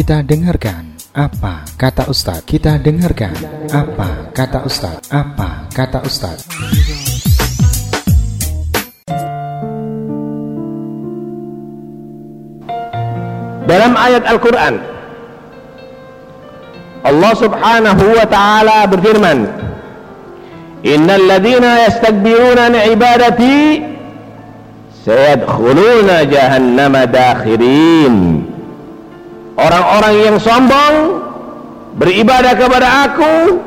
Kita dengarkan apa kata Ustadz. Kita dengarkan apa kata Ustadz. Apa kata Ustadz. Dalam ayat Al-Quran Allah subhanahu wa ta'ala berfirman Innal ladhina yastakbiruna an ibadati sayadkhuluna jahannama dakhirin Orang-orang yang sombong beribadah kepada aku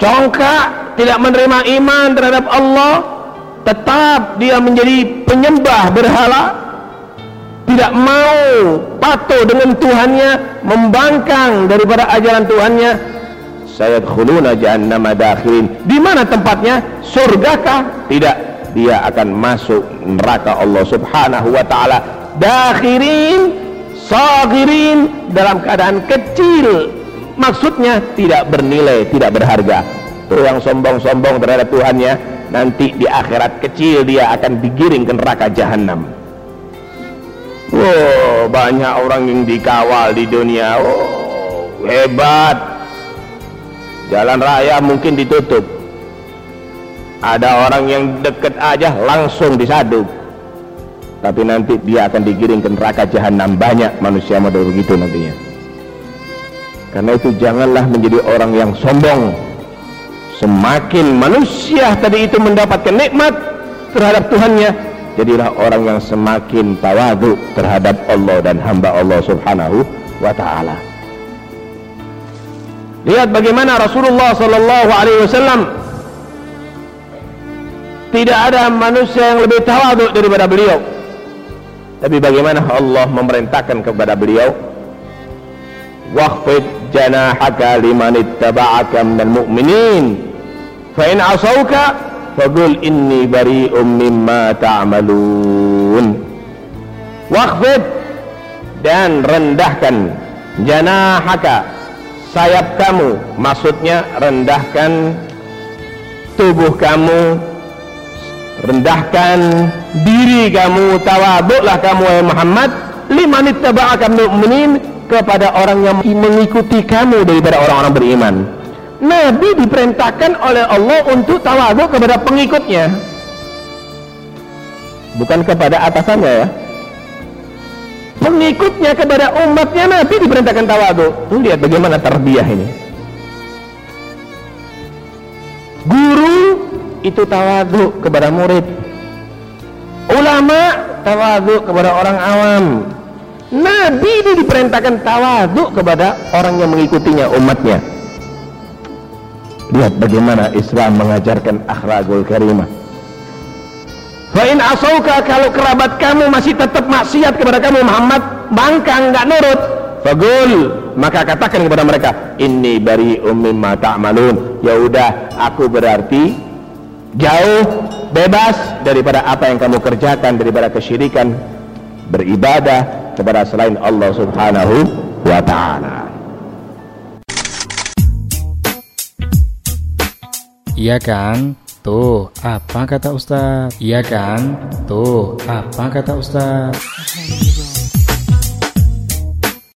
congkak tidak menerima iman terhadap Allah tetap dia menjadi penyembah berhala tidak mau patuh dengan Tuhannya membangkang daripada ajaran Tuhannya sayadkhuluna jahannama dakhirin. Di mana tempatnya? Surgakah? Tidak. Dia akan masuk neraka Allah Subhanahu wa taala. Dakhirin sagirin dalam keadaan kecil maksudnya tidak bernilai tidak berharga itu yang sombong-sombong terhadap Tuhannya nanti di akhirat kecil dia akan digiring ke neraka jahanam Wow, banyak orang yang dikawal di dunia. Oh, hebat. Jalan raya mungkin ditutup. Ada orang yang deket aja langsung disaduk. Tapi nanti dia akan digiring ke neraka jahanam. Banyak manusia model begitu nantinya. Karena itu janganlah menjadi orang yang sombong. Semakin manusia tadi itu mendapatkan nikmat terhadap Tuhannya, jadilah orang yang semakin tawadu terhadap Allah dan hamba Allah subhanahu wa ta'ala lihat bagaimana Rasulullah sallallahu alaihi wasallam tidak ada manusia yang lebih tawadu daripada beliau tapi bagaimana Allah memerintahkan kepada beliau? Waqfid janahaka liman ittaba'aka minal mu'minin. Fa in asauka Faqul inni bari'um mimma ta'malun. Waqfid dan rendahkan janahaka sayap kamu. Maksudnya rendahkan tubuh kamu rendahkan diri kamu tawaduklah kamu wahai Muhammad. Liman ittaba'aka mu'minin kepada orang yang mengikuti kamu daripada orang-orang beriman. Nabi diperintahkan oleh Allah untuk tawadhu kepada pengikutnya. Bukan kepada atasannya ya. Pengikutnya kepada umatnya Nabi diperintahkan tawadhu tuh lihat bagaimana tarbiyah ini itu tawadhu kepada murid. Ulama tawadhu kepada orang awam. Nabi ini diperintahkan tawadhu kepada orang yang mengikutinya umatnya. Lihat bagaimana Islam mengajarkan akhlakul karimah. Fa'in asauka kalau kerabat kamu masih tetap maksiat kepada kamu Muhammad bangkang nggak nurut Fagul maka katakan kepada mereka ini bari mimma ta'malun. Ya udah aku berarti jauh bebas daripada apa yang kamu kerjakan daripada kesyirikan beribadah kepada selain Allah Subhanahu wa taala Iya kan? Tuh, apa kata Ustaz? Iya kan? Tuh, apa kata Ustaz?